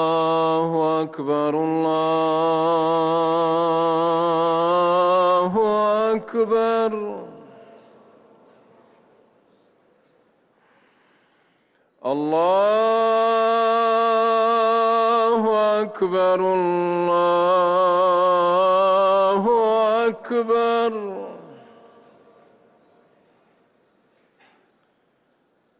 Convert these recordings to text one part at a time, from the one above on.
الله أكبر الله أكبر الله أكبر الله أكبر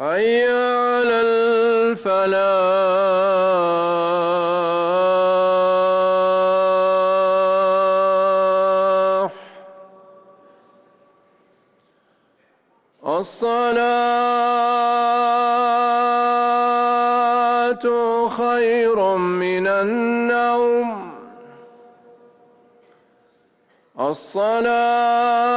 حي على الفلاح. الصلاة خير من النوم. الصلاة